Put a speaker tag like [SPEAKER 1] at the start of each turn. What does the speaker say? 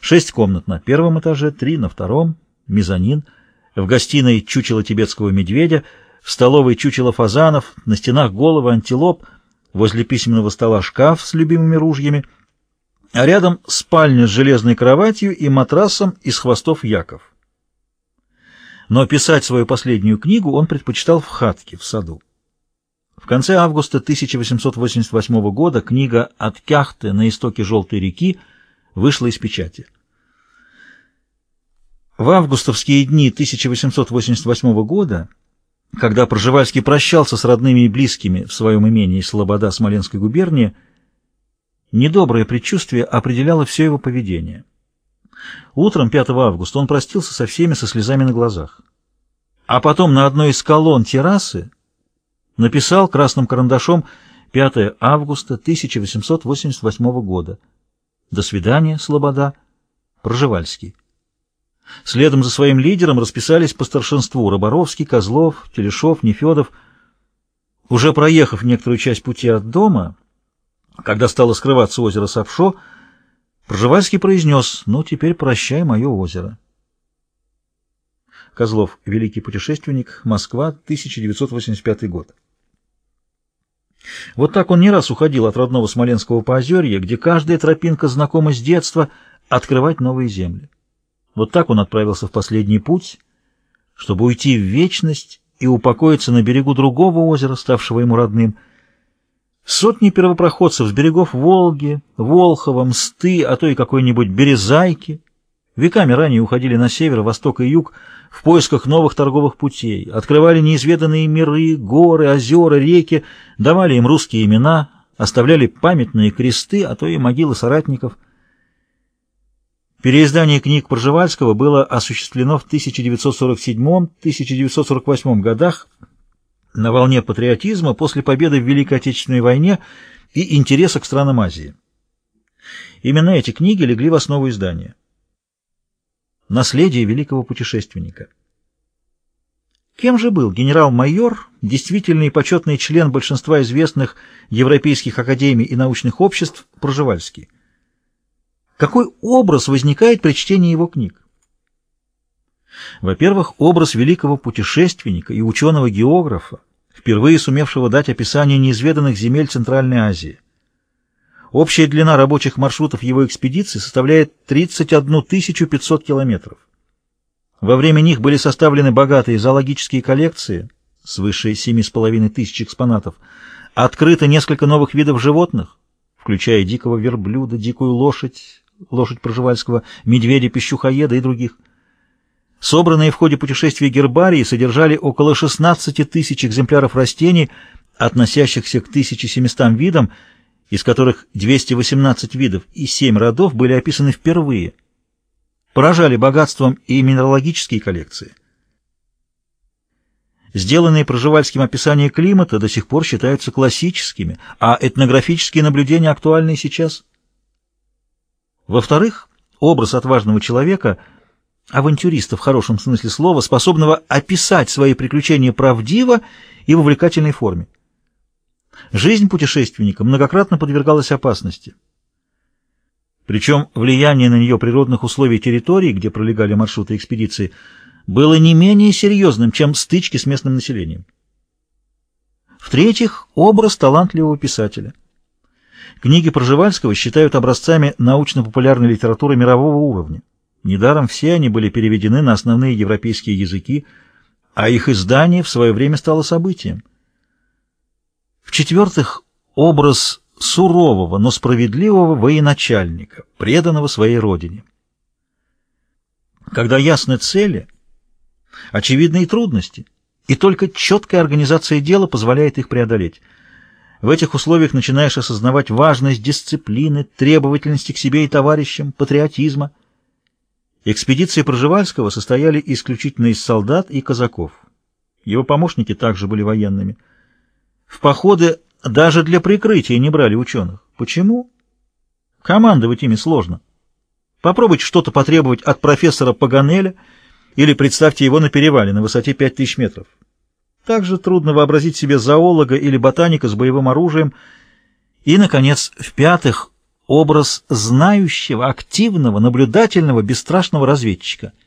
[SPEAKER 1] Шесть комнат на первом этаже, три на втором, мезонин, в гостиной чучело тибетского медведя, в столовой чучело фазанов, на стенах головы антилоп, возле письменного стола шкаф с любимыми ружьями, а рядом спальня с железной кроватью и матрасом из хвостов яков. Но писать свою последнюю книгу он предпочитал в хатке, в саду. В конце августа 1888 года книга «От Кяхты на истоке Желтой реки» вышла из печати. В августовские дни 1888 года, когда Проживальский прощался с родными и близкими в своем имении Слобода Смоленской губернии, недоброе предчувствие определяло все его поведение. Утром 5 августа он простился со всеми со слезами на глазах. А потом на одной из колонн террасы написал красным карандашом 5 августа 1888 года. До свидания, Слобода. Проживальский. Следом за своим лидером расписались по старшинству Роборовский, Козлов, Телешов, Нефедов. Уже проехав некоторую часть пути от дома, когда стало скрываться озеро Сапшо, Проживальский произнес «Ну, теперь прощай мое озеро». Козлов, великий путешественник, Москва, 1985 год. Вот так он не раз уходил от родного Смоленского поозерья, где каждая тропинка знакома с детства, открывать новые земли. Вот так он отправился в последний путь, чтобы уйти в вечность и упокоиться на берегу другого озера, ставшего ему родным. Сотни первопроходцев с берегов Волги, Волхова, Мсты, а то и какой-нибудь Березайки веками ранее уходили на север, восток и юг, в поисках новых торговых путей, открывали неизведанные миры, горы, озера, реки, давали им русские имена, оставляли памятные кресты, а то и могилы соратников. Переиздание книг Пржевальского было осуществлено в 1947-1948 годах на волне патриотизма после победы в Великой Отечественной войне и интереса к странам Азии. Именно эти книги легли в основу издания наследие великого путешественника. Кем же был генерал-майор, действительный и почетный член большинства известных европейских академий и научных обществ, Проживальский? Какой образ возникает при чтении его книг? Во-первых, образ великого путешественника и ученого-географа, впервые сумевшего дать описание неизведанных земель Центральной Азии – Общая длина рабочих маршрутов его экспедиции составляет 31 500 километров. Во время них были составлены богатые зоологические коллекции, свыше 7,5 тысяч экспонатов, открыто несколько новых видов животных, включая дикого верблюда, дикую лошадь, лошадь Проживальского, медведя-пищухоеда и других. Собранные в ходе путешествия гербарии содержали около 16 тысяч экземпляров растений, относящихся к 1700 видам, из которых 218 видов и 7 родов были описаны впервые, поражали богатством и минералогические коллекции. Сделанные Проживальским описания климата до сих пор считаются классическими, а этнографические наблюдения актуальны сейчас. Во-вторых, образ отважного человека, авантюриста в хорошем смысле слова, способного описать свои приключения правдиво и в увлекательной форме. Жизнь путешественника многократно подвергалась опасности. Причем влияние на нее природных условий территории, где пролегали маршруты экспедиции, было не менее серьезным, чем стычки с местным населением. В-третьих, образ талантливого писателя. Книги Проживальского считают образцами научно-популярной литературы мирового уровня. Недаром все они были переведены на основные европейские языки, а их издание в свое время стало событием. В-четвертых, образ сурового, но справедливого военачальника, преданного своей родине. Когда ясны цели, очевидны и трудности, и только четкая организация дела позволяет их преодолеть. В этих условиях начинаешь осознавать важность дисциплины, требовательности к себе и товарищам, патриотизма. Экспедиции Проживальского состояли исключительно из солдат и казаков. Его помощники также были военными – в походы даже для прикрытия не брали ученых. Почему? Командовать ими сложно. Попробуйте что-то потребовать от профессора Паганеля или представьте его на перевале на высоте 5000 метров. Также трудно вообразить себе зоолога или ботаника с боевым оружием. И, наконец, в-пятых, образ знающего, активного, наблюдательного, бесстрашного разведчика —